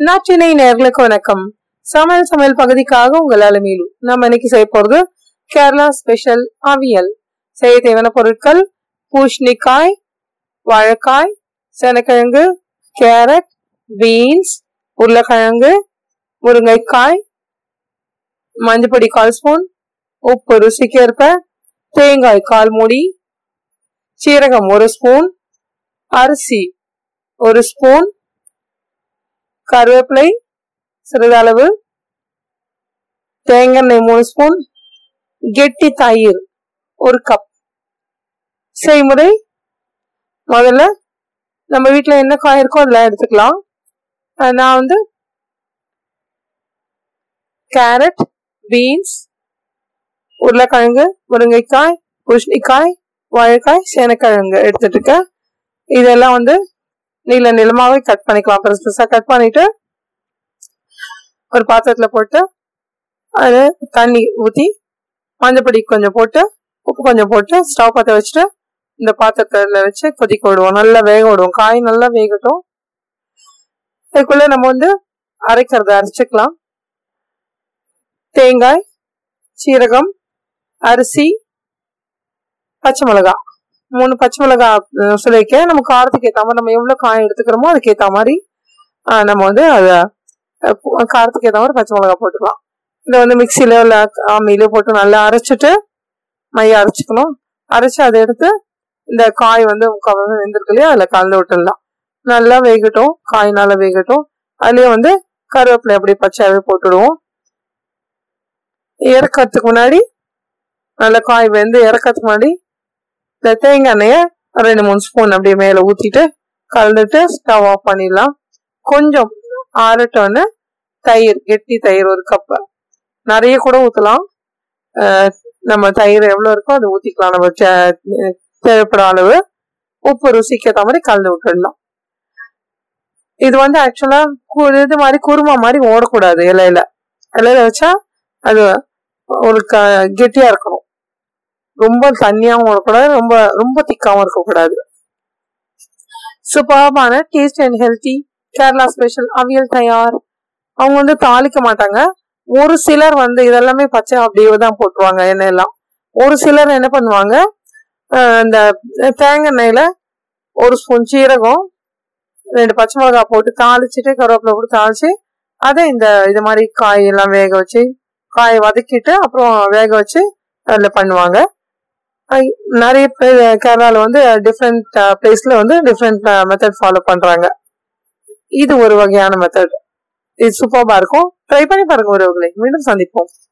நாட்டினை நேர்களுக்கு வணக்கம். சமையல் சமையல் பகுதிக்காக உங்கள் மீளும் நம்ம இன்னைக்கு செய்ய போறது கேரளா ஸ்பெஷல் அவியல். செய்ய தேவையான பொருட்கள் பூஷ்ணிக்காய் வாழைக்காய் செனக்கிழங்கு கேரட் பீன்ஸ் உருளைக்கிழங்கு முருங்கைக்காய் மஞ்சப்பொடி கால் ஸ்பூன் உப்பு ருசிக்கேற்ப தேங்காய் கால் மூடி சீரகம் ஒரு ஸ்பூன் அரிசி ஒரு ஸ்பூன் கருவேப்பிலை சிறிதளவு தேங்காய் மூணு ஸ்பூன் கெட்டி தயிர் ஒரு கப் செய்முறை முதல்ல நம்ம வீட்டில் என்ன காய் இருக்கோ அதெல்லாம் எடுத்துக்கலாம். நான் வந்து கேரட் பீன்ஸ் உருளைக்கிழங்கு முருங்கைக்காய் புஷ்ணிக்காய் வாழைக்காய் சேனக்கிழங்கு எடுத்துட்டுருக்கேன் இதெல்லாம் வந்து நீல நிலமாவே கட் பண்ணிக்கலாம் பெருசு பெருசா கட் பண்ணிட்டு ஒரு பாத்திரத்துல போட்டு அது தண்ணி ஊற்றி மஞ்சப்பொடி கொஞ்சம் போட்டு உப்பு கொஞ்சம் போட்டு ஸ்டவ் பற்ற வச்சுட்டு இந்த பாத்திரத்துல வச்சு கொதிக்க விடுவோம். நல்லா வேக விடுவோம். காய் நல்லா வேகட்டும். இதுக்குள்ள நம்ம வந்து அரைக்கிறத அரைச்சிக்கலாம். தேங்காய் சீரகம் அரிசி பச்சை மிளகாய். மூணு பச்சை மிளகா சொல்லிக்க நம்ம காரத்துக்கு ஏற்ற மாதிரி நம்ம எவ்வளோ காயம் எடுத்துக்கிறோமோ அதுக்கு ஏற்ற மாதிரி நம்ம வந்து அதை காரத்துக்கு ஏற்ற மாதிரி பச்சை மிளகாய் போட்டுக்கலாம். இதை வந்து மிக்சியில இல்லை ஆமியில போட்டு நல்லா அரைச்சிட்டு மைய அரைச்சிக்கணும். அரைச்சி அதை எடுத்து இந்த காய் வந்து வெந்திருக்கு இல்லையா? அதில் கலந்து விட்டுடலாம். நல்லா வேகட்டும். காய் நல்லா வேகட்டும். அதுலேயே வந்து கருவேப்பிலை அப்படி பச்சையாகவே போட்டுடுவோம். இறக்கிறதுக்கு முன்னாடி நல்லா காய் வெந்து இறக்கிறதுக்கு முன்னாடி இந்த தேங்காய் எண்ணெயை ரெண்டு மூணு ஸ்பூன் அப்படியே மேலே ஊற்றிட்டு கலந்துட்டு ஸ்டவ் ஆஃப் பண்ணிடலாம். கொஞ்சம் ஆறட்டோன்னு தயிர் கெட்டி தயிர் ஒரு கப்பு நிறைய கூட ஊற்றலாம் நம்ம தயிர் எவ்வளோ இருக்கோ அதை ஊற்றிக்கலாம் நம்ம தேவைப்படும் அளவு. உப்பு ருசிக்கு ஏற்ற மாதிரி கலந்து விட்டுடலாம். இது வந்து ஆக்சுவலாக இது மாதிரி குருமா மாதிரி ஓடக்கூடாது இலையில. இலையில வச்சா அது ஒரு க கெட்டியாக இருக்கணும். ரொம்ப தண்ணியாகவும் இருக்கக்கூடாது ரொம்ப ரொம்ப திக்காகவும் இருக்கக்கூடாது. சூப்பர்பான taste and healthy Kerala special aviyal தயார். அவங்க வந்து தாளிக்க மாட்டாங்க. ஒரு சிலர் வந்து இதெல்லாமே பச்சை அப்படியே தான் போட்டுருவாங்க எண்ணெயெல்லாம். ஒரு சிலர் என்ன பண்ணுவாங்க இந்த தேங்காய் எண்ணெயில் ஒரு ஸ்பூன் சீரகம் ரெண்டு பச்சை மிளகாய் போட்டு தாளிச்சுட்டு கருவேப்பிலை போட்டு தாளிச்சு அதை இந்த இது மாதிரி காய் எல்லாம் வேக வச்சு காயை வதக்கிட்டு அப்புறம் வேக வச்சு அதில் பண்ணுவாங்க. நிறைய பேர் கேரளாவில் வந்து டிஃப்ரெண்ட் பிளேஸ்ல வந்து டிஃப்ரெண்ட் மெத்தட் ஃபாலோ பண்றாங்க. இது ஒரு வகையான மெத்தட் இது சூப்பராக இருக்கும். ட்ரை பண்ணி பாருங்க ஒருவர்களை மீண்டும் சந்திப்போம்.